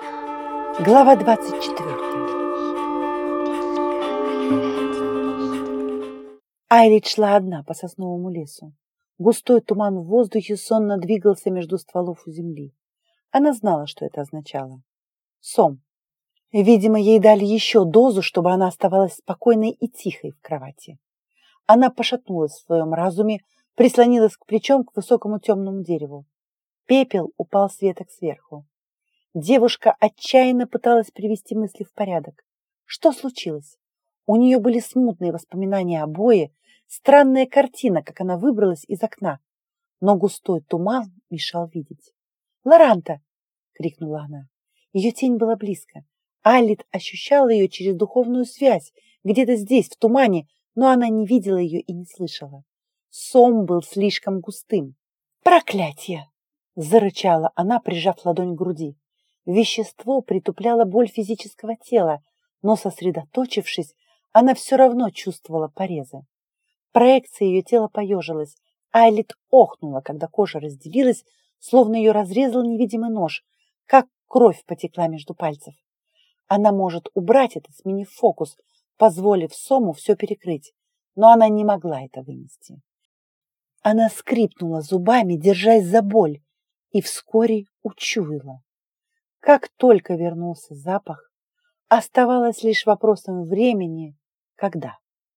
Глава 24 Айлит шла одна по сосновому лесу. Густой туман в воздухе сонно двигался между стволов у земли. Она знала, что это означало. Сом. Видимо, ей дали еще дозу, чтобы она оставалась спокойной и тихой в кровати. Она пошатнулась в своем разуме, прислонилась к плечом к высокому темному дереву. Пепел упал с веток сверху. Девушка отчаянно пыталась привести мысли в порядок. Что случилось? У нее были смутные воспоминания о бое, странная картина, как она выбралась из окна. Но густой туман мешал видеть. «Лоранта!» — крикнула она. Ее тень была близко. Аллит ощущала ее через духовную связь, где-то здесь, в тумане, но она не видела ее и не слышала. Сом был слишком густым. «Проклятие!» — зарычала она, прижав ладонь к груди. Вещество притупляло боль физического тела, но, сосредоточившись, она все равно чувствовала порезы. Проекция ее тела поежилась. Айлит охнула, когда кожа разделилась, словно ее разрезал невидимый нож, как кровь потекла между пальцев. Она может убрать это, сменив фокус, позволив Сому все перекрыть, но она не могла это вынести. Она скрипнула зубами, держась за боль, и вскоре учуяла. Как только вернулся запах, оставалось лишь вопросом времени, когда.